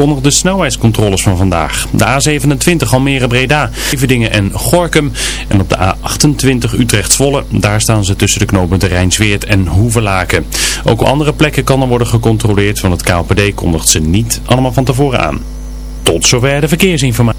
aangekondigde snelheidscontroles van vandaag. De A27 Almere-Breda, Everdingen en Gorkum. En op de A28 Utrecht-Zwolle, daar staan ze tussen de knopen de Rijnsweert en Hoevelaken. Ook andere plekken kan er worden gecontroleerd, van het KLPD kondigt ze niet allemaal van tevoren aan. Tot zover de verkeersinformatie.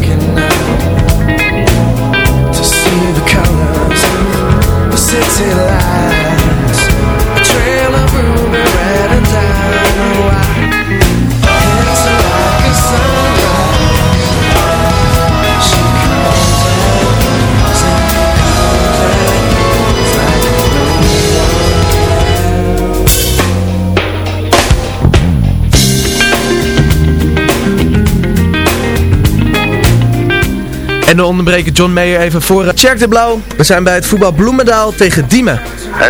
of the En de onderbreker John Mayer even voor uh, Tjerk de Blauw. We zijn bij het voetbal Bloemendaal tegen Diemen.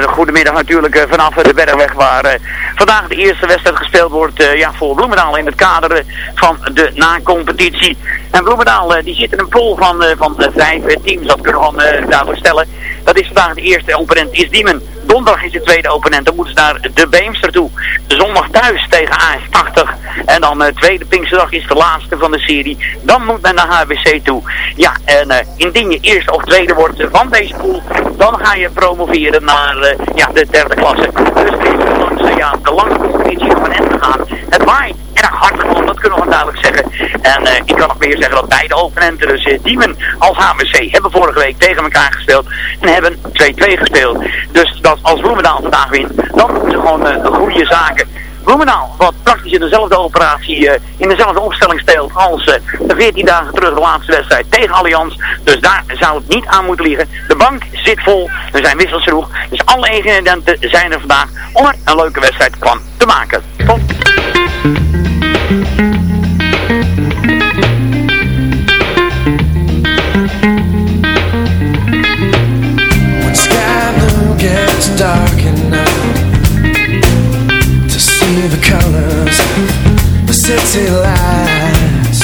Goedemiddag natuurlijk eh, vanaf de Bergweg waar eh, vandaag de eerste wedstrijd gespeeld wordt eh, ja, voor Bloemendaal in het kader eh, van de na-competitie. En Bloemendaal eh, die zit in een pool van, eh, van eh, vijf eh, teams, dat kunnen we gewoon eh, daarvoor stellen. Dat is vandaag de eerste opponent, is Diemen. Donderdag is de tweede opponent, dan moeten ze naar de Beemster toe. Zondag thuis tegen AS80. En dan uh, tweede Pinksterdag is de laatste van de serie. Dan moet men naar HBC toe. Ja, en uh, indien je eerste of tweede wordt van deze pool, dan ga je promoveren naar uh, ja, de derde klasse. Dus het is langs ja, de lange competitie van hen te gaan. Het waait erg hard gewoon, dat kunnen we duidelijk zeggen. En uh, ik kan nog meer zeggen dat beide opponenten, dus uh, Diemen als HBC, hebben vorige week tegen elkaar gespeeld. En hebben 2-2 gespeeld. Dus dat als Bloemendaal vandaag wint, dan doen ze gewoon uh, goede zaken. Bloemendaal, wat praktisch in dezelfde operatie, in dezelfde opstelling speelt als de 14 dagen terug de laatste wedstrijd tegen Allianz. Dus daar zou het niet aan moeten liggen. De bank zit vol, er zijn wissels genoeg. Dus alle ingrediënten zijn er vandaag om er een leuke wedstrijd van te maken. Tot. Gets dark enough to see the colors the city lights,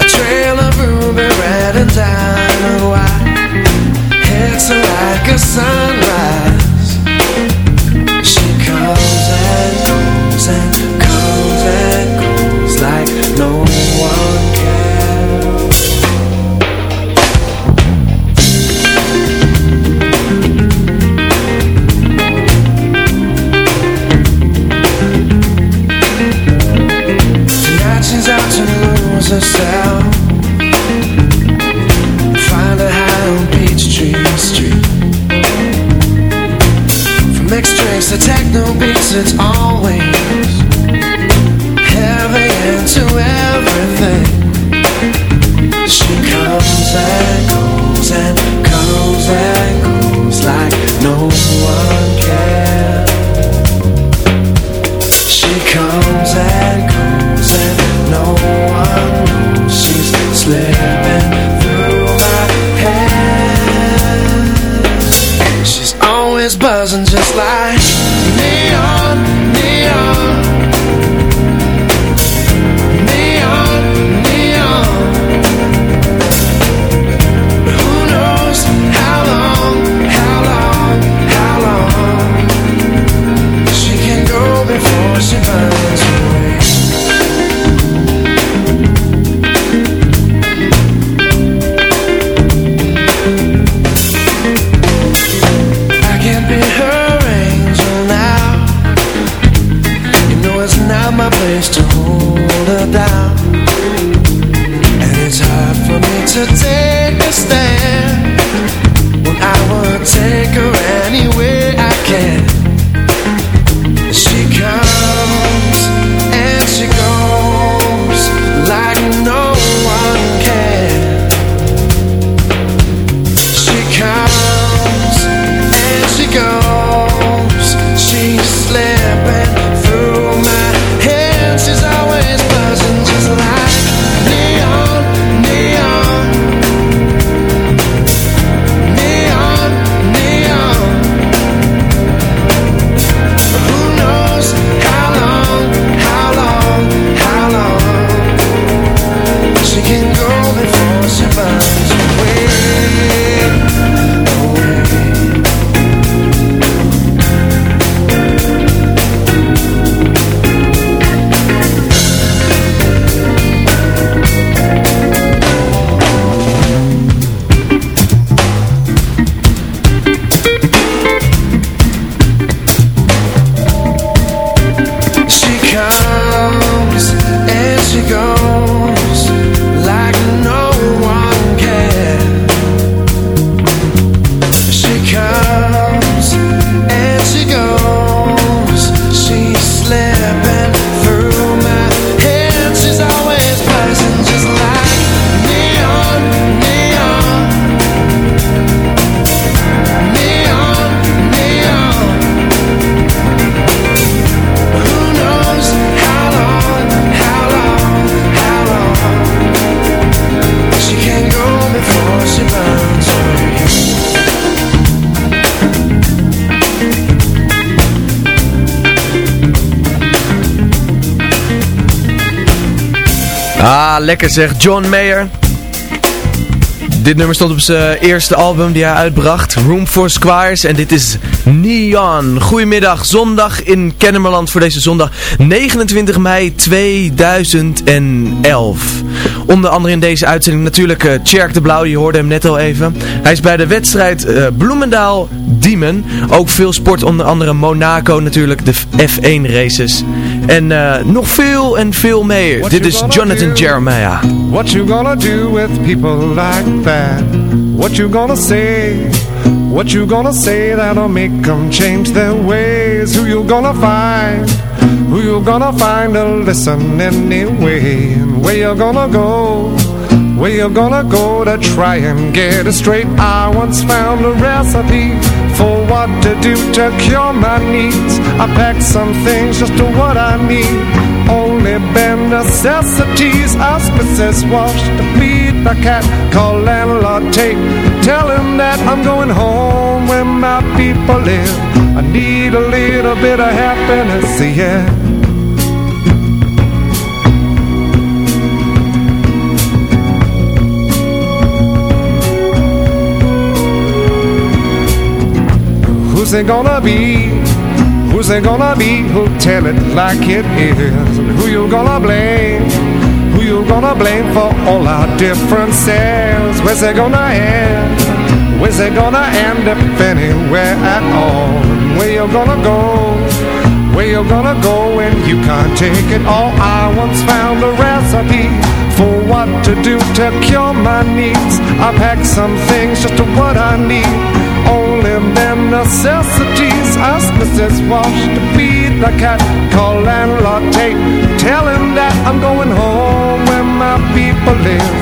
a trail of ruby red and diamond white. It's like a sunrise. Lekker zeg. John Mayer. Dit nummer stond op zijn eerste album die hij uitbracht. Room for Squires. En dit is Neon. Goedemiddag. Zondag in Kennemerland voor deze zondag. 29 mei 2011. Onder andere in deze uitzending natuurlijk uh, de Blauw. Je hoorde hem net al even. Hij is bij de wedstrijd eh, Bloemendaal Diemen. Ook veel sport. Onder andere Monaco natuurlijk. De F1 races. En eh, nog veel en veel meer. What Dit is Jonathan do? Jeremiah. What you gonna do with people like that? What you gonna say? What you gonna say that'll make them change their ways? Who you gonna find? Who you gonna find to listen anyway? And where you gonna go? Where you gonna go to try and get it straight? I once found a recipe for what to do to cure my needs. I packed some things just to what I need. Only bare necessities. Ask Mrs. Walsh to feed the cat. Call landlord Tate. Tell him that I'm going home where my people live. I need a little bit of happiness, yeah. Who's it gonna be? Who's it gonna be? Who'll tell it like it is? Who you gonna blame? Who you gonna blame for all our differences? Where's it gonna end? Where's it gonna end if anywhere at all? Where you gonna go? Where you gonna go when you can't take it all? I once found a recipe for what to do to cure my needs. I packed some things just to what I need. Only bare necessities. Ask Mrs. Walsh to feed the cat. Call landlord Tate. Tell him that I'm going home where my people live.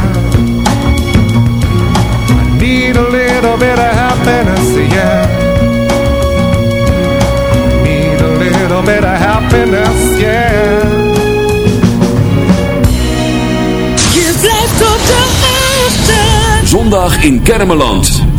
Happiness, yeah. Je blijft op de. Zondag in Kermeland.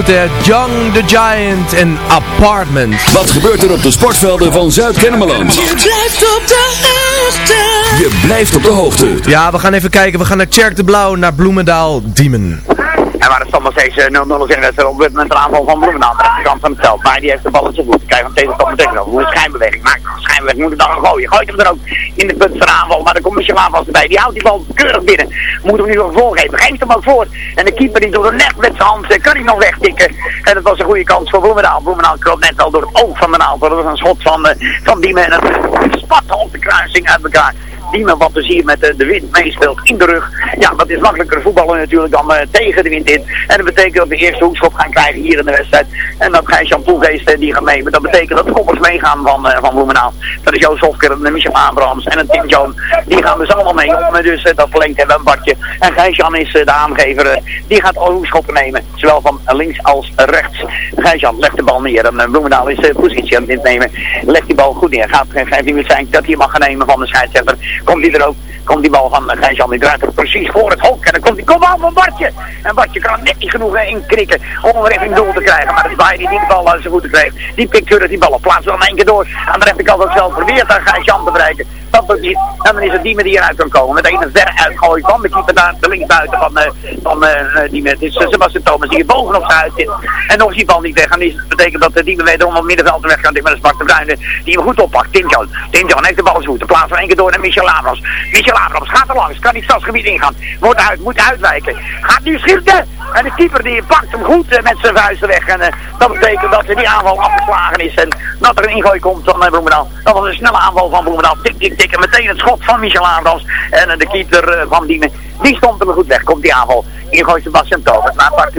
Goed hè. Young the Giant en Apartment. Wat gebeurt er op de sportvelden van Zuid-Kennemerland? Je blijft op de hoogte. Je blijft op de hoogte. Ja, we gaan even kijken. We gaan naar Tjerk de Blauw, naar Bloemendaal, Diemen. En waar de stand nog steeds eh, 0-0 is in de wedstrijd op dit moment een aanval van Bloemendaal. De rechterkant van het veld. Maar die heeft de bal in zijn voet. Krijgt van tegenstander tegenover. Moet een schijnbeweging maken. Schijnbeweging moet het dan gooien. Gooit hem er ook in de punt van de aanval. Maar dan komt Michel aanval erbij. Die houdt die bal keurig binnen. Moet hem nu nog voorgeven. Geeft hem ook voor. En de keeper die doet er net met zijn hand. Kan hij nog wegtikken. En dat was een goede kans voor Bloemendaal. Bloemendaal kroop net al door het oog van de naald. Dat was een schot van, eh, van Diemen. En het spatte op de kruising uit elkaar. Diemen wat dus hier met de, de wind meespeelt in de rug. Ja, dat is makkelijker voetballen natuurlijk dan eh, tegen de wind in. En dat betekent dat we de eerste hoekschop gaan krijgen hier in de wedstrijd. En dat Gijs-Jan Poelgeest eh, die gaat mee. Maar dat betekent dat de koppers meegaan van, eh, van Bloemendaal. Dat is Joost Hofker, en Michel Abrahams en een Tim Joan. Die gaan dus allemaal mee om eh, dus, dat verlengd hebben een badje. En Gijs-Jan is de aangever. die gaat alle hoekschoppen nemen. Zowel van links als rechts. Gijs-Jan legt de bal neer. En Bloemendaal is de positie aan het innemen. Legt die bal goed neer. Gaat geen 15 minuten zijn dat hij mag gaan nemen van de scheidsrechter. Komt hij er ook. Komt die bal van uh, Gijs-Jan. Die draait er precies voor het hok. En dan komt die kom aan van Bartje. En Bartje kan net niet genoeg eh, inkrikken om hem richting doel te krijgen. Maar waar hij die de bal aan zijn voeten kreeg. Die pikt die bal op. Plaats dan één keer door. Aan de rechterkant ook zelf probeert aan Gijs-Jan te bereiken. Dat. En dan is het die eruit kan komen. Met een ver uitgooi van de keeper naar de linksbuiten van, uh, van uh, Diemen. Het is uh, Sebastian Thomas die hier bovenop zijn uit zit. En nog is die bal niet weg. En dat betekent dat de Diemen wederom het middenveld weg kan. Met een Spark de Bruyne die hem goed oppakt. Tim John heeft de bal goed. De plaats van één keer door naar Michel Abrams. Michel Abrams gaat er langs. Kan niet stadsgebied ingaan. Wordt uit. Moet uitwijken. Gaat nu schieten. En de keeper die pakt hem goed met zijn vuisten weg. En dat betekent dat die aanval afgeslagen is. En dat er een ingooi komt van Bloemendaal. Dat was een snelle aanval van Bloemendaal. Tik, tik, tik. Kijken, meteen het schot van Michel Abrams. En de keeper van Diemen, die stond er goed weg. Komt die aanval. Ingooit Sebastian Tovers naar Bart.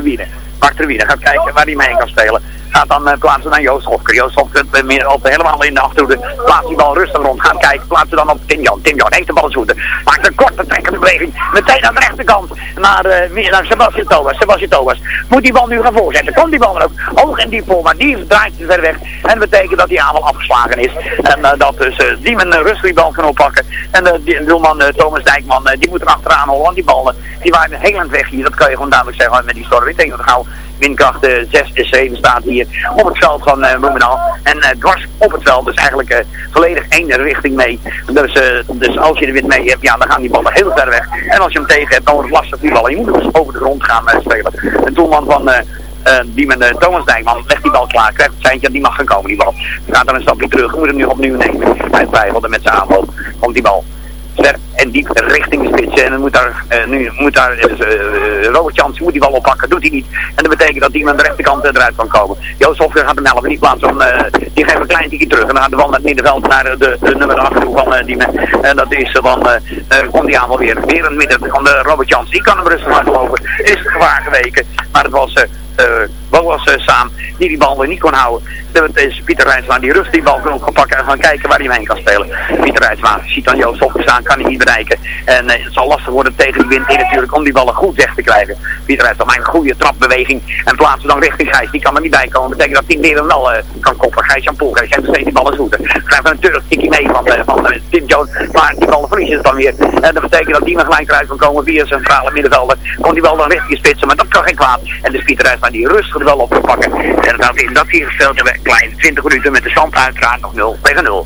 Bart gaat kijken waar hij mee kan spelen. Gaat dan uh, plaatsen naar Joost Hofker. Joost Hofker uh, meer op, helemaal in de achterhoede. Plaatst die bal rustig rond. Gaat kijken. Plaatsen dan op Tim Jan. Tim Jan heeft de bal zoeten. Maakt een korte trekkende beweging. Meteen aan de rechterkant. Naar, uh, naar Sebastian Thomas. Sebastian Thomas. Moet die bal nu gaan voorzetten. Komt die bal er ook hoog en diep voor. Maar die draait ver weg. En dat betekent dat die aanval afgeslagen is. En dat dus die men rustig die bal kan oppakken. En de doelman Thomas Dijkman. die moet er achteraan holen. Want die ballen die waren heel weg hier. Dat kan je gewoon duidelijk zeggen met die storm. Ik denk dat gauw windkracht 6 en 7 staat hier op het veld van uh, Bloemendaal. En uh, dwars op het veld, dus eigenlijk uh, volledig één richting mee. Dus, dus als je de wind mee hebt, ja, dan gaan die ballen heel ver weg. En als je hem tegen hebt, dan wordt het lastig die ballen. Je moet dus over de grond gaan spelen. Een doelman van... die met Thomas Dijkman legt die bal klaar, krijgt het die mag gaan komen die bal. Gaat dan een stapje terug, moet hem nu opnieuw nemen. Hij twijfelde met zijn aanloop, komt die bal ver en diep richting de spits. En dan moet daar, uh, nu moet daar uh, Robert Jans moet die bal oppakken, doet hij niet. En dat betekent dat hij aan de rechterkant eruit kan komen. Joost Hofker gaat hem helpen, niet plaatsen, om, die geeft een klein tikje terug. En dan gaat de bal naar het middenveld naar de, de nummer 8 van die En dat is dan, komt die aanval weer. Weer het midden van de Robert Jans. Die kan hem rustig laten lopen. Is het gevaar geweken. Maar het was uh, samen die die bal weer niet kon houden. Dat is Pieter Rijnsma die rust die bal kan oppakken en gaan kijken waar hij heen kan spelen. Pieter Rijnsma ziet dan Joost Hofker staan, kan hij niet bereiken. En uh, het zal lastig worden tegen die wind in natuurlijk om die ballen goed weg te krijgen. Pieter Rijnsma maakt een goede trapbeweging en plaatsen dan richting Gijs. Die kan er niet bij komen. Dat betekent dat hij meer wel kan koppen. Gijs Jan Poel, Gijs steeds die ballen zoeten. Krijgt een Turk tikje mee van, van Tim Jones. Maar die ballen verliezen het dan weer. En dat betekent dat die maar gelijk eruit kan komen via centrale middenvelder. Komt die bal dan richting spitsen, maar dat kan geen kwaad. En dus Pieter Rijnsma die rustig wel op te pakken. En dat in dat hier gespeeld hebben, klein 20 minuten met de stand uiteraard nog 0 tegen 0.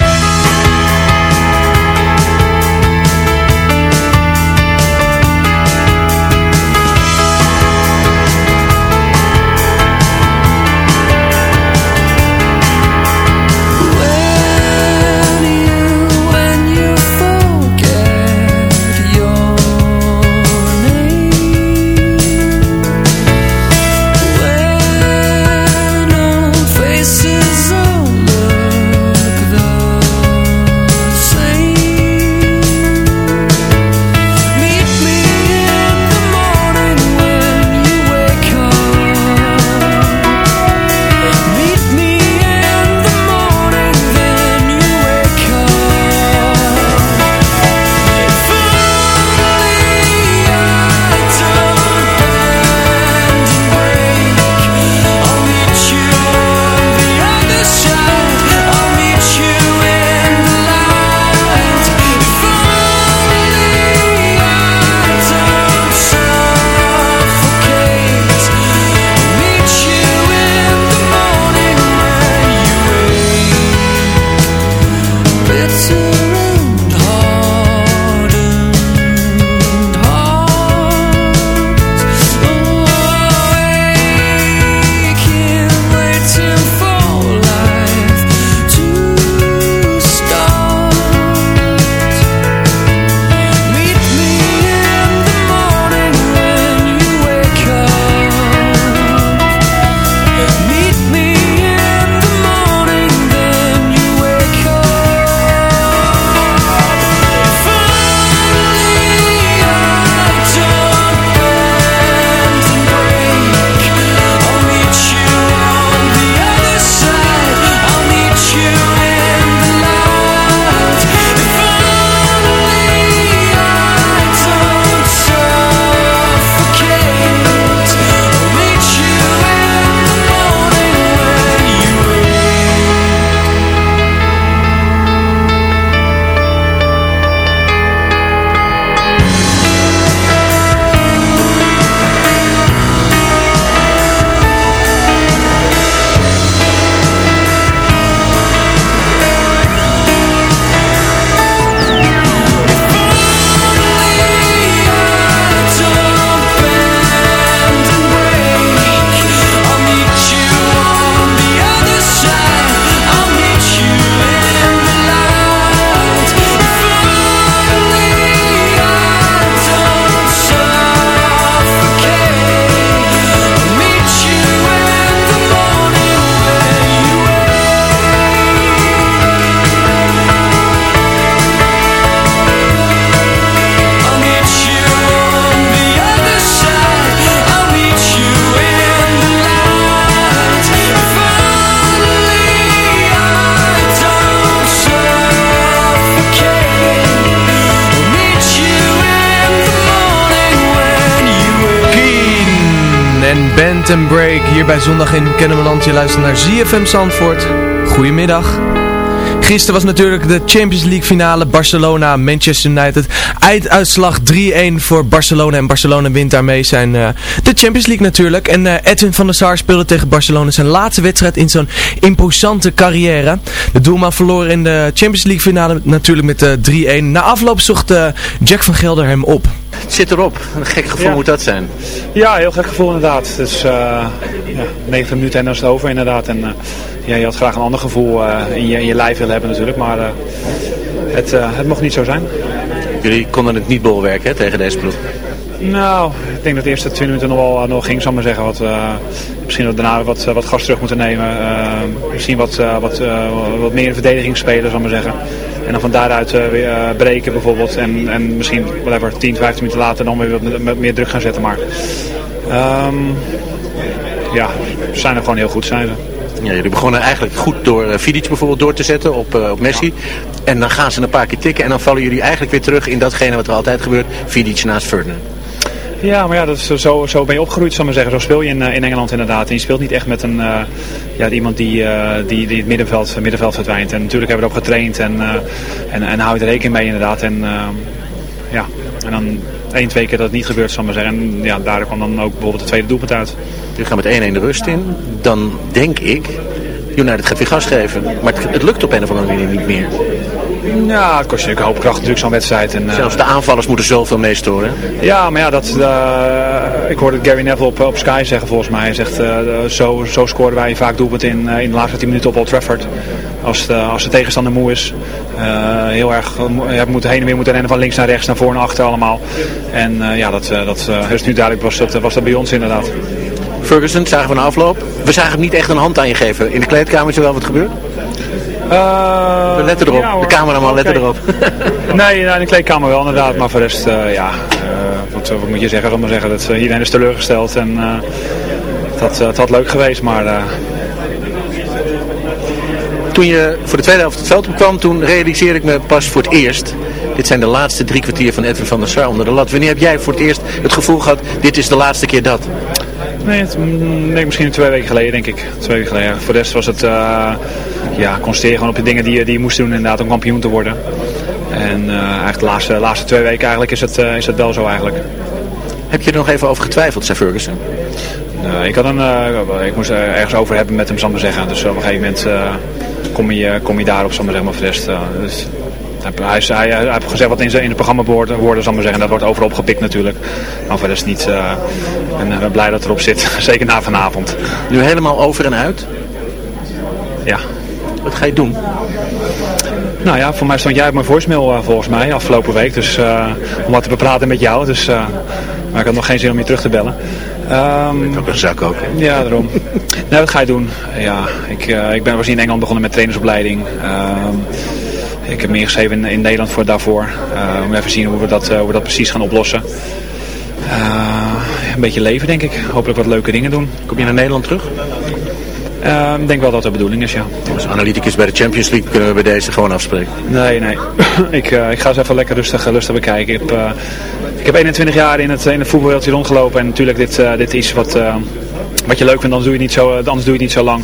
Break hier bij Zondag in Kennemerland. Je luistert naar ZFM Zandvoort. Goedemiddag. Gisteren was natuurlijk de Champions League finale Barcelona-Manchester United. Einduitslag 3-1 voor Barcelona en Barcelona wint daarmee zijn, uh, de Champions League natuurlijk. En uh, Edwin van der Sar speelde tegen Barcelona zijn laatste wedstrijd in zo'n imposante carrière. De doelman verloor in de Champions League finale natuurlijk met uh, 3-1. Na afloop zocht Jack van Gelder hem op. Het zit erop. Een gek gevoel Ja. moet dat zijn. Ja, heel gek gevoel inderdaad. Is eh ja, 90 minuten en dan is het over inderdaad. En eh, ja, je had graag een ander gevoel eh, in, je, in je lijf willen hebben natuurlijk. Maar het, het mocht niet zo zijn. Jullie konden het niet bolwerken hè, tegen deze ploeg. Nou, ik denk dat de eerste 20 minuten nog wel eh, nog ging, zal maar zeggen. Wat, eh, misschien dat we daarna wat, eh, wat gas terug moeten nemen. Misschien wat, wat, wat meer in verdediging spelen, zal maar zeggen. En dan van daaruit weer breken bijvoorbeeld. En, en misschien whatever, 10, 15 minuten later dan weer wat met- meer druk gaan zetten. Maar ehm, ja, ze zijn er gewoon heel goed, zijn ze. Ja, jullie begonnen eigenlijk goed door Vidic bijvoorbeeld door te zetten op, op Messi. En dan gaan ze een paar keer tikken en dan vallen jullie eigenlijk weer terug in datgene wat er altijd gebeurt. Vidic naast Ferdinand. Ja, maar ja, dat is, zo, zo ben je opgegroeid, zal ik maar zeggen. Zo speel je in, eh, in Engeland inderdaad. En je speelt niet echt met een, eh, ja, iemand die, eh, die, die het middenveld, middenveld verdwijnt. En natuurlijk hebben we erop getraind en, eh en, en hou je er rekening mee inderdaad. En, ja, en dan één, twee keer dat het niet gebeurt, zal ik maar zeggen. En ja, daar kwam dan ook bijvoorbeeld de tweede doelpunt uit. Jullie gaan met 1-1 de rust in. Dan denk ik, United gaat weer gas geven. Maar het, het lukt op een of andere manier niet meer. Ja, het kost je natuurlijk een hoop kracht natuurlijk zo'n wedstrijd. En, eh, Zelfs de aanvallers moeten zoveel meestoren. Ja, maar ja, dat, eh, ik hoorde Gary Neville op, op Sky zeggen volgens mij. Hij zegt, eh, zo, zo scoren wij vaak doelpunten in, in de laatste 10 minuten op Old Trafford. Als de, als de tegenstander moe is. Heel erg ja, moeten heen en weer moeten rennen van links naar rechts, naar voor en achter allemaal. En ja, dat, dat is nu duidelijk was dat, was dat bij ons inderdaad. Ferguson zagen we na afloop. We zagen hem niet echt een hand aan je geven. In de kleedkamer is er wel wat gebeurd. Eh, We letten erop. ja, de cameraman let Oké. erop. Nee, nou, de kleedkamer wel inderdaad. Maar voor de rest, eh, ja, eh, wat, wat moet je zeggen? Ik maar zeggen dat iedereen is teleurgesteld. En dat, het had leuk geweest, maar... Toen je voor de tweede helft het veld opkwam, toen realiseerde ik me pas voor het eerst. Dit zijn de laatste drie kwartier van Edwin van der Sar onder de lat. Wanneer heb jij voor het eerst het gevoel gehad, dit is de laatste keer dat? Nee, het, mm, nee, misschien twee weken geleden, denk ik. Twee weken geleden. Voor de rest was het, eh ja, concentreren gewoon op de dingen die, je- die je moest doen inderdaad om kampioen te worden. En eh, eigenlijk de laatste, laatste twee weken eigenlijk is het, eh, is het wel zo eigenlijk. Heb je er nog even over getwijfeld, zei Ferguson? Eh, ik, had een, eh, ik moest er ergens over hebben met hem, zal maar zeggen. Dus op een gegeven moment eh, kom, je, kom je daarop, zal maar zeggen. Maar voor de rest, eh, dus, hij, hij, is- hij, hij heeft gezegd wat in, zijn, in het programma woorden, woorden, zal ik maar zeggen. Dat wordt overal opgepikt natuurlijk. Maar voor de rest niet. eh, en ik ben blij dat het erop zit. Zeker na vanavond. Nu helemaal over en uit. Ja. Wat ga je doen? Nou ja, voor mij stond jij op mijn voicemail eh, volgens mij afgelopen week. Dus eh, om wat te bepraten met jou. Dus, eh, maar ik had nog geen zin om je terug te bellen. Ehm, Ook een zak ook. ja, daarom. nou, wat ga je doen? Ja, ik, eh, ik ben was in Engeland begonnen met trainersopleiding. Ehm, ik heb meer geschreven in, in Nederland voor daarvoor. Eh, om even te zien hoe we, dat, eh, hoe we dat precies gaan oplossen. Eh, een beetje leven, denk ik. Hopelijk wat leuke dingen doen. Kom je naar Nederland terug? Eh, Ik denk wel dat dat de bedoeling is, ja. Als analyticus bij de Champions League kunnen we bij deze gewoon afspreken. Nee, nee. ik, eh, ik ga eens even lekker rustig, rustig bekijken. Ik heb, ik heb 21 jaar in het, in het voetbalwereldje rondgelopen. En natuurlijk, dit, dit is wat, wat je leuk vindt, anders doe je, het niet zo, anders doe je het niet zo lang.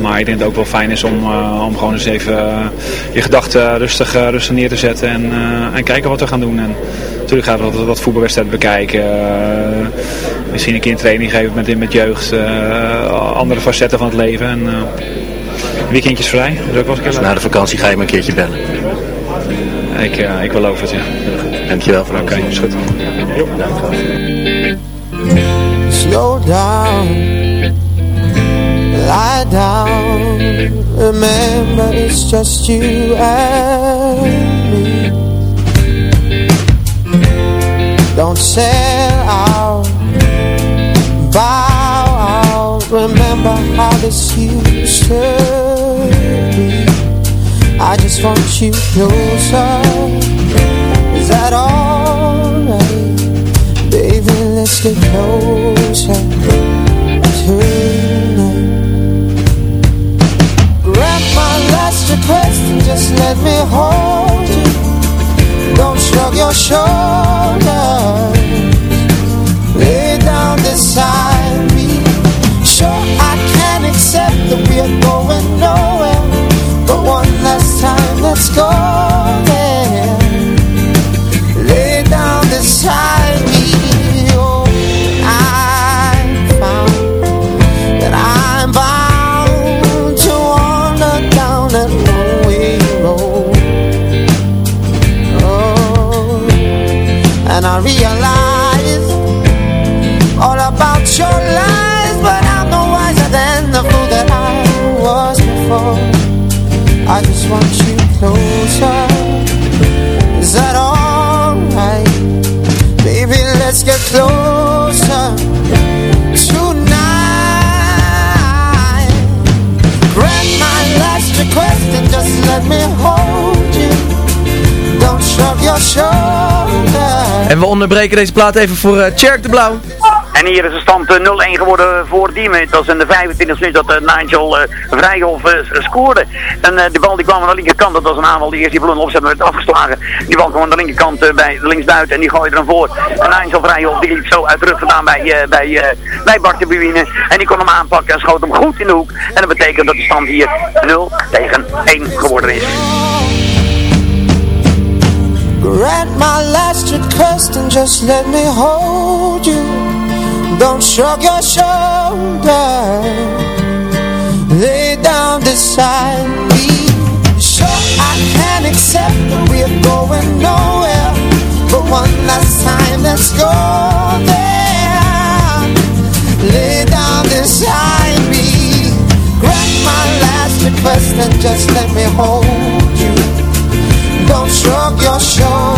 Maar ik denk dat het ook wel fijn is om, eh, om gewoon eens even eh, je gedachten rustig, eh, rustig neer te zetten. En, eh, en kijken wat we gaan doen. En natuurlijk gaan we wat, wat voetbalwedstrijden bekijken. eh, misschien een keer een training geven met, met jeugd. eh, andere facetten van het leven. En, eh, weekendjes vrij. Dat is ook wel eens een keer leuk. Na de vakantie ga je me een keertje bellen. Ik, eh, ik beloof het, ja. Dankjewel voor Oké, is goed. Slow down, lie down. Remember, it's just you and me. Don't sell out, bow out. Remember how this used to be. I just want you closer. Is that alright? Baby, let's get closer tonight. Ask your question, just let me hold you. Don't shrug your shoulders. Lay down beside me. Sure, I can accept that we are going nowhere. But one last time, let's go. En we onderbreken deze plaat even voor uh, de Blauw. En hier is de stand eh, 0-1 geworden voor Diemen. Het was in de 25 minuut dat uh, Nigel uh, Vrijhof scoorde. En uh, die bal die kwam aan de linkerkant. Dat was een aanval die eerst die bloem opzet werd afgeslagen. Die bal kwam aan de linkerkant bij de linksbuiten en die gooide er voor. En Nigel Vrijhof die liep zo uit terug vandaan bij, bij, bij Bart de Buwine. En die kon hem aanpakken en schoot hem goed in de hoek. En dat betekent dat de stand hier 0 tegen 1 geworden is. Grant my last request and just let me hold you. Don't shrug your shoulders. Lay down beside me. Sure, I can accept that we're going nowhere. But one last time, let's go there. Lay down beside me. Grant my last request and just let me hold. Don't shrug your shoulders.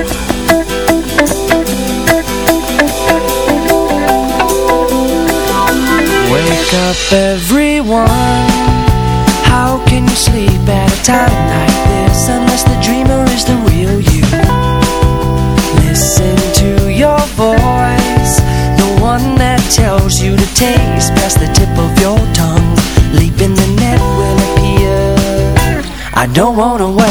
Don't wanna wait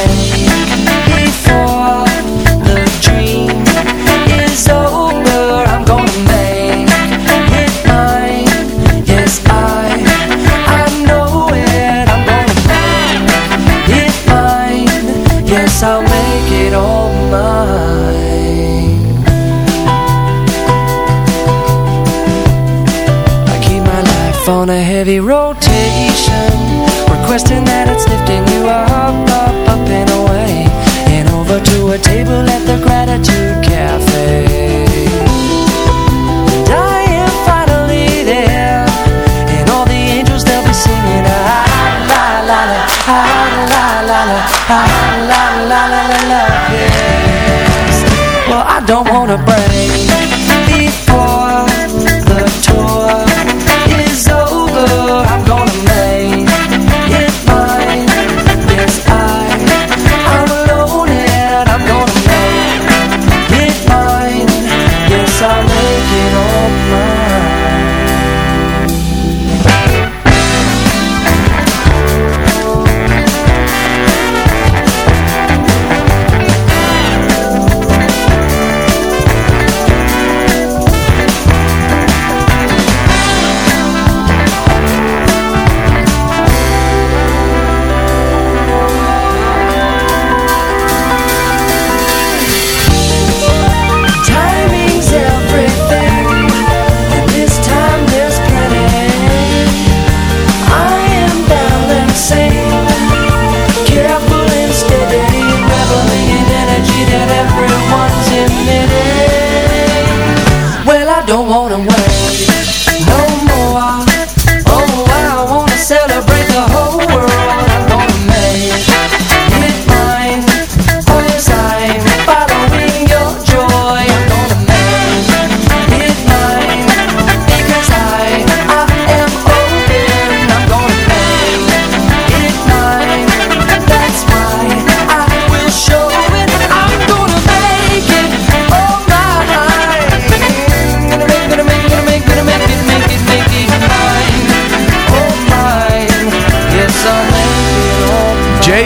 don't wanna break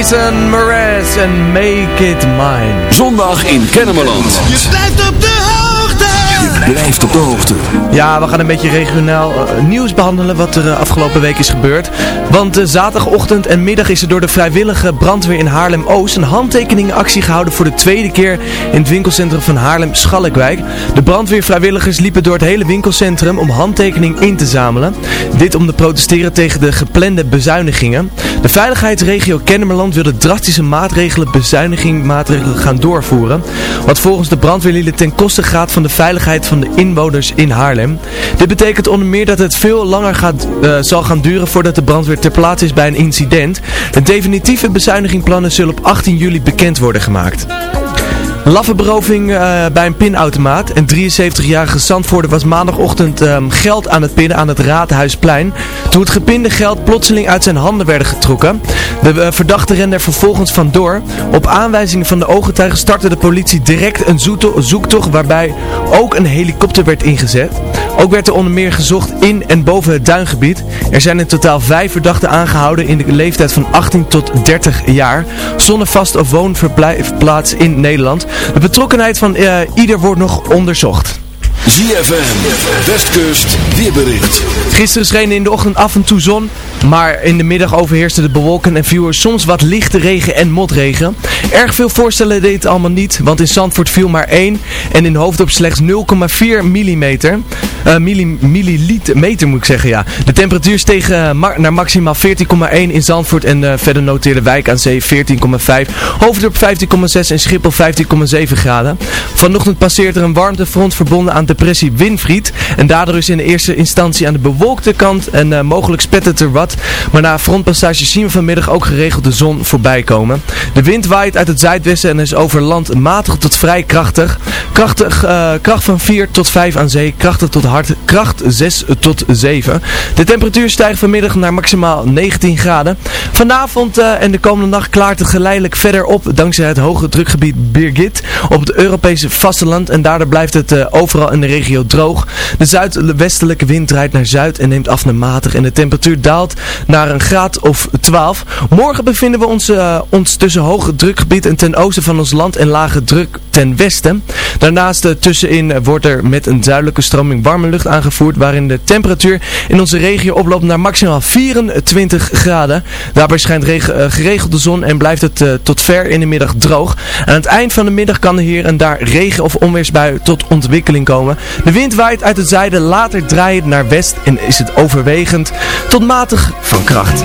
Jason Mraz en Make It Mine. Zondag in Kennemerland. Je blijft op de blijft op de hoogte. Ja, we gaan een beetje regionaal eh, nieuws behandelen wat er eh, afgelopen week is gebeurd. Want uh, zaterdagochtend en middag is er door de vrijwillige brandweer in Haarlem-Oost een handtekeningenactie gehouden voor de tweede keer in het winkelcentrum van Haarlem-Schalkwijk. De brandweervrijwilligers liepen door het hele winkelcentrum om handtekening in te zamelen. Dit om te protesteren tegen de geplande bezuinigingen. De veiligheidsregio Kennemerland wilde drastische maatregelen, bezuinigingmaatregelen gaan doorvoeren. Wat volgens de brandweerlieden ten koste gaat van de veiligheid van de inwoners in Haarlem. Dit betekent onder meer dat het veel langer gaat, uh, zal gaan duren voordat de brandweer ter plaatse is bij een incident. De definitieve bezuinigingplannen zullen op 18 juli bekend worden gemaakt. Laffenberoving uh, bij een pinautomaat. Een 73-jarige Zandvoorder was maandagochtend um, geld aan het pinnen aan het Raadhuisplein. Toen het gepinde geld plotseling uit zijn handen werden getrokken. De uh, verdachte rende er vervolgens vandoor. Op aanwijzingen van de ooggetuigen startte de politie direct een zoektocht waarbij ook een helikopter werd ingezet. Ook werd er onder meer gezocht in en boven het duingebied. Er zijn in totaal vijf verdachten aangehouden in de leeftijd van 18 tot 30 jaar. Zonder vast of woonverblijfplaats in Nederland. De betrokkenheid van uh, ieder wordt nog onderzocht. ZFM, Westkust, weerbericht. Gisteren scheen in de ochtend af en toe zon, maar in de middag overheerste de bewolken en viel er soms wat lichte regen en motregen. Erg veel voorstellen deed het allemaal niet, want in Zandvoort viel maar 1 en in Hoofddorp slechts 0,4 mm. Uh, milli milliliter moet ik zeggen, ja. De temperatuur steeg ma naar maximaal 14,1 in Zandvoort en uh, verder noteerde Wijk aan Zee 14,5. Hoofddorp 15,6 en Schiphol 15,7 graden. Vanochtend passeert er een warmtefront verbonden aan depressie Winfried. En daardoor is in eerste instantie aan de bewolkte kant en uh, mogelijk spet het er wat. Maar na frontpassage zien we vanmiddag ook geregeld de zon voorbij komen. De wind waait uit het zuidwesten en is over land matig tot vrij krachtig. Krachtig, uh, kracht van 4 tot 5 aan zee, krachtig tot hard, kracht 6 tot 7. De temperatuur stijgt vanmiddag naar maximaal 19 graden. Vanavond uh, en de komende nacht klaart het geleidelijk verder op dankzij het hoge drukgebied Birgit op het Europese vasteland. En daardoor blijft het overal in de regio droog. De zuidwestelijke wind draait naar zuid en neemt af naar matig en de temperatuur daalt naar een graad of 12. Morgen bevinden we ons, uh, ons tussen hoge drukgebied en ten oosten van ons land en lage druk ten westen. Daarnaast uh, tussenin wordt er met een zuidelijke stroming warme lucht aangevoerd waarin de temperatuur in onze regio oploopt naar maximaal 24 graden. Daarbij schijnt geregeld de zon en blijft het tot ver in de middag droog. Aan het eind van de middag kan er hier en daar regen of onweersbui tot ontwikkeling komen. De wind waait uit het zuiden, later draait naar west en is het overwegend tot matig van kracht.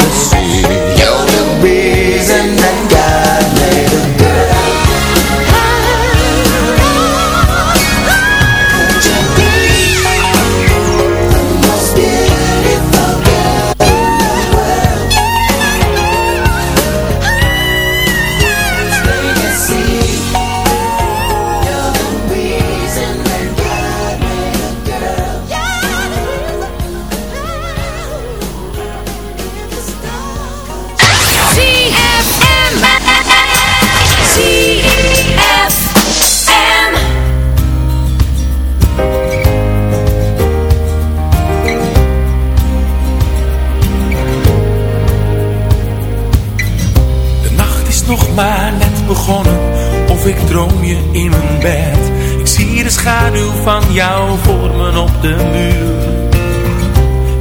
de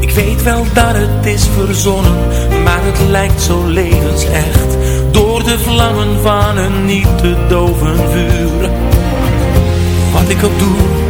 Ik weet wel dat het is verzonnen Maar het lijkt zo levensecht Door de vlammen van een niet te doven vuur. Wat ik ook doe,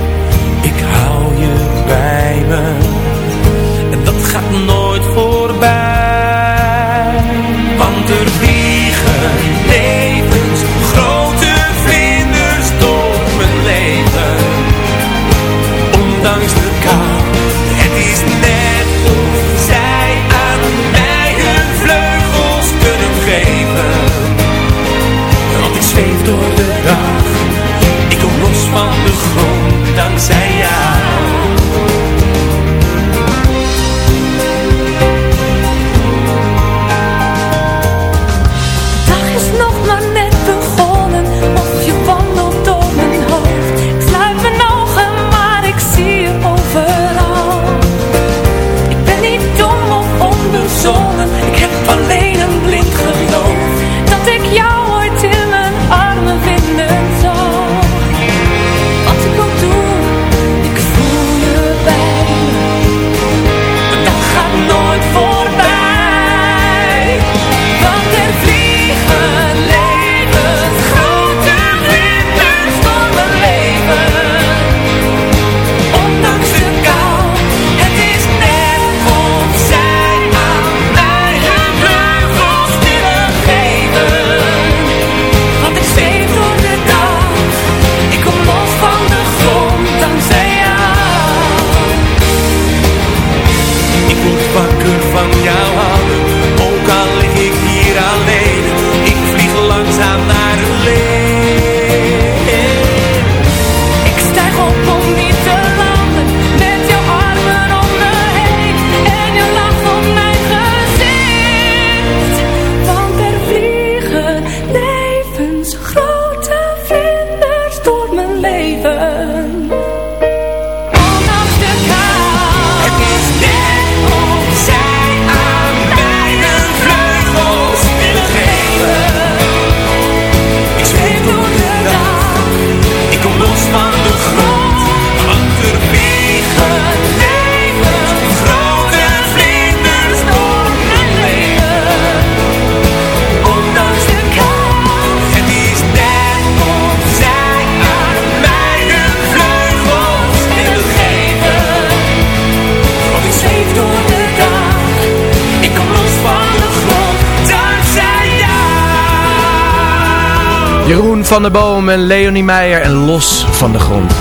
van der Boom en Leonie Meijer en Los van de Grond.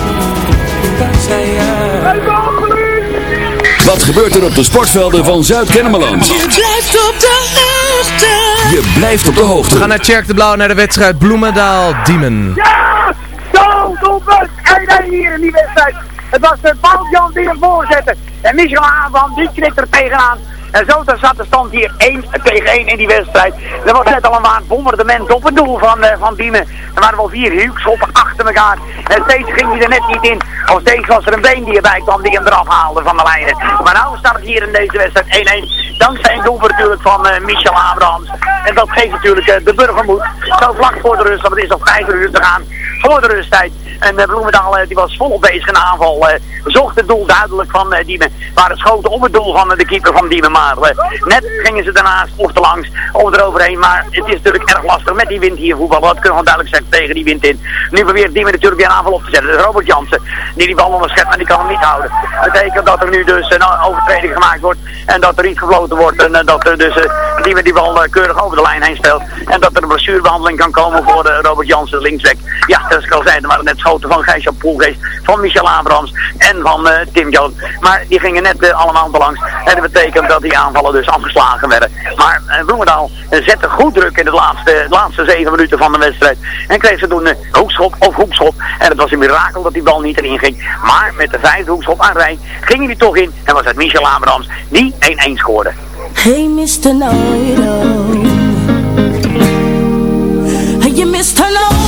Wat gebeurt er op de sportvelden van Zuid-Kennemerland? Je blijft op de hoogte. Je blijft op de hoogte. We gaan naar Tjerk de Blauw naar de wedstrijd Bloemendaal-Diemen. Ja! Zo, doelpunt! 1-1 hier in die wedstrijd. Het was de Paul Jan die hem voorzette. En Michel Aanvan, die knikt er tegenaan. En zo zat de stand hier 1 tegen 1 in die wedstrijd. Er was net al een waard bombardement op het doel van, uh, van Diemen. Er waren wel vier hoekschoppen achter elkaar. En steeds ging hij er net niet in. Of steeds was er een been die erbij kwam die hem eraf haalde van de lijnen. Maar nou staat het hier in deze wedstrijd 1-1. Dankzij een doelpunt natuurlijk van uh, Michel Abrahams. En dat geeft natuurlijk uh, de burgermoed. Zo vlak voor de rust, want het is nog vijf uur te gaan voor de rusttijd. En uh, Bloemendaal die was volop bezig in de aanval. zocht het doel duidelijk van Diemen. Waar het schoten op het doel van de keeper van Diemen. Maar net gingen ze daarnaast of te langs of eroverheen. Maar het is natuurlijk erg lastig met die wind hier voetballen. Dat kunnen we duidelijk zeggen tegen die wind in. Nu probeert Diemen natuurlijk weer een aanval op te zetten. Robert Jansen die die bal onderschept, maar die kan hem niet houden. Dat betekent dat er nu dus een overtreding gemaakt wordt. En dat er iets gefloten wordt. En dat er dus Diemen die bal keurig over de lijn heen speelt. En dat er een blessurebehandeling kan komen voor Robert Jansen linksweg. Ja, dat is al zijn. Er waren net van Gijs Poelgeest, van Michel Abrams en van Tim Jones. Maar die gingen net allemaal te langs. En dat betekent dat die aanvallen dus afgeslagen werden. Maar uh, zette goed druk in de laatste, laatste zeven minuten van de wedstrijd. En kreeg ze toen een hoekschop of hoekschop. En het was een mirakel dat die bal niet erin ging. Maar met de vijfde hoekschop aan rij ging hij toch in. En was het Michel Abrams die 1-1 scoorde. Hey Hey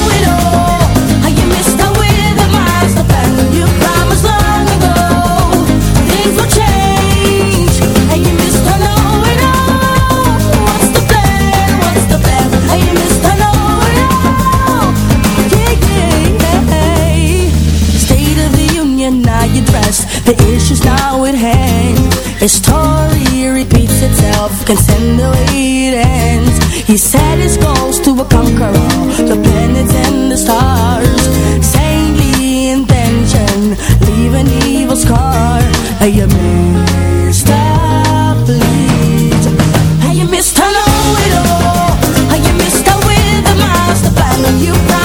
The issues now at hand His story repeats itself Can send the way it ends He set his goals to conquer all The planets and the stars Saintly intention Leave an evil scar Hey, you Mr. Please Hey, you Mr. Know-it-all Hey, you Mr. With the master plan You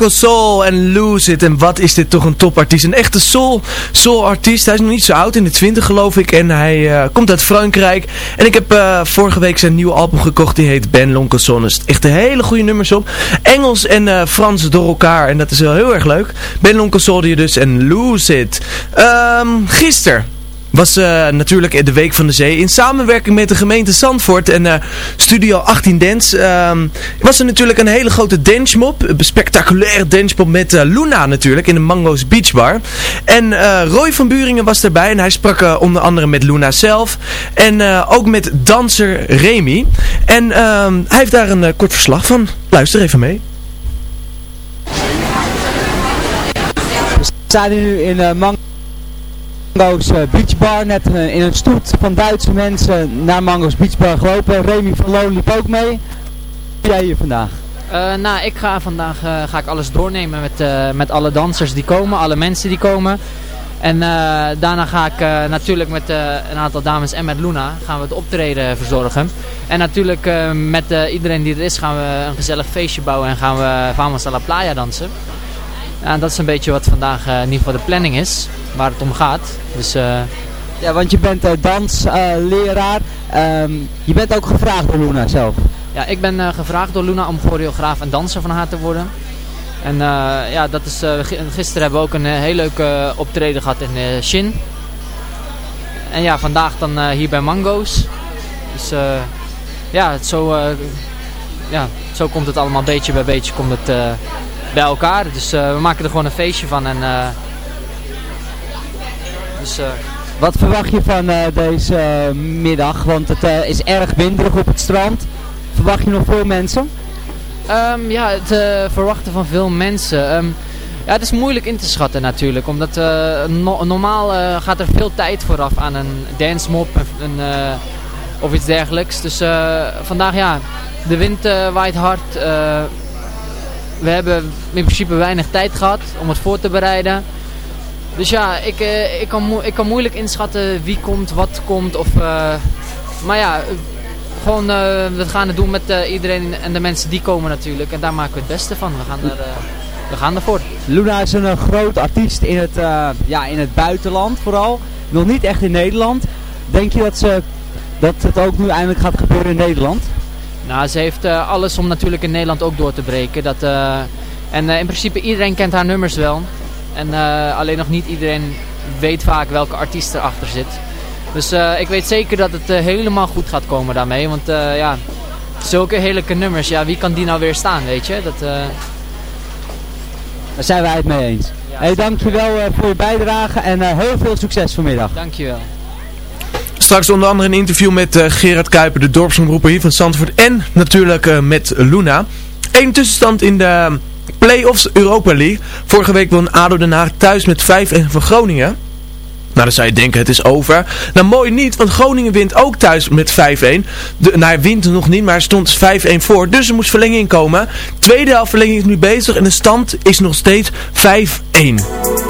Lonkel Soul en Lose It. En wat is dit toch een topartiest. Een echte soul, soul artiest. Hij is nog niet zo oud, in de 20 geloof ik. En hij eh, komt uit Frankrijk. En ik heb eh, vorige week zijn nieuwe album gekocht. Die heet Ben Lonkel echt hele goede nummers op. Engels en eh, Frans door elkaar. En dat is wel heel erg leuk. Ben Lonkel hier dus en Lose It. Ehm gisteren was eh, natuurlijk de Week van de Zee. In samenwerking met de gemeente Zandvoort en eh, Studio 18 Dance ehm, was er natuurlijk een hele grote dancemop. Een spectaculaire dancemop met eh, Luna natuurlijk in de Mango's Beach Bar. En Roy van Buringen was erbij en hij sprak onder andere met Luna zelf. En ook met danser Remy. En ehm, hij heeft daar een kort verslag van. Luister even mee. We staan nu in eh, Mango's eh, Beach Bar, net eh, in een stoet van Duitse mensen naar Mango's Beach Bar gelopen. Remy van Loon liep ook mee. Doe jij hier vandaag? Eh, nou, ik ga vandaag ga ik alles doornemen met, met alle dansers die komen, alle mensen die komen. En daarna ga ik natuurlijk met een aantal dames en met Luna gaan we het optreden verzorgen. En natuurlijk met iedereen die er is gaan we een gezellig feestje bouwen en gaan we Vamos a la Playa dansen. Ja, en dat is een beetje wat vandaag eh, in ieder geval de planning is, waar het om gaat. Dus... eh, Ja, want je bent uh, dansleraar. Ehm, je bent ook gevraagd door Luna zelf. Ja, ik ben eh, gevraagd door Luna om choreograaf en danser van haar te worden. En eh, ja, dat is, eh, gi- gisteren hebben we ook een eh, heel leuke eh, optreden gehad in eh Shin. En ja, vandaag dan eh, hier bij Mango's. Dus eh, ja, het zo, eh, ja, zo komt het allemaal beetje bij beetje komt het, eh, bij elkaar. Dus eh, we maken er gewoon een feestje van. En, eh, dus, eh, Wat verwacht je van deze middag? Want het is erg winderig op het strand. Verwacht je nog veel mensen? Ehm, ja, het verwachten van veel mensen. Ehm, ja, het is moeilijk in te schatten natuurlijk. Omdat no- normaal gaat er veel tijd vooraf aan een dance mop een, of iets dergelijks. Dus vandaag ja, de wind waait hard. We hebben in principe weinig tijd gehad om het voor te bereiden. Dus ja, ik, eh, ik, kan, ik kan moeilijk inschatten wie komt, wat komt. Of, eh, maar ja, eh, gewoon, we gaan het doen met iedereen en de mensen die komen natuurlijk. En daar maken we het beste van. We gaan, er, we gaan ervoor. Luna is een groot artiest in het, ja, in het buitenland vooral. Nog niet echt in Nederland. Denk je dat, ze, dat het ook nu eindelijk gaat gebeuren in Nederland? Nou, ze heeft eh, alles om natuurlijk in Nederland ook door te breken. Dat, eh, en eh, in principe iedereen kent haar nummers wel. En alleen nog niet iedereen weet vaak welke artiest erachter zit. Dus ik weet zeker dat het helemaal goed gaat komen daarmee. Want ja, zulke heerlijke nummers, ja, wie kan die nou weer staan, weet je? Dat, Daar zijn wij het mee eens. hey, dankjewel voor je bijdrage en heel veel succes vanmiddag. Dankjewel. Straks onder andere een interview met uh, Gerard Kuiper, de dorpsomroeper hier van Zandvoort. En natuurlijk uh, met Luna. Eén tussenstand in de Play-offs Europa League. Vorige week won ADO Den Haag thuis met 5-1 van Groningen. Nou, dan zou je denken, het is over. Nou, mooi niet, want Groningen wint ook thuis met 5-1. Nou, hij wint nog niet, maar stond 5-1 voor. Dus er moest verlenging komen. Tweede helft verlenging is nu bezig en de stand is nog steeds 5-1.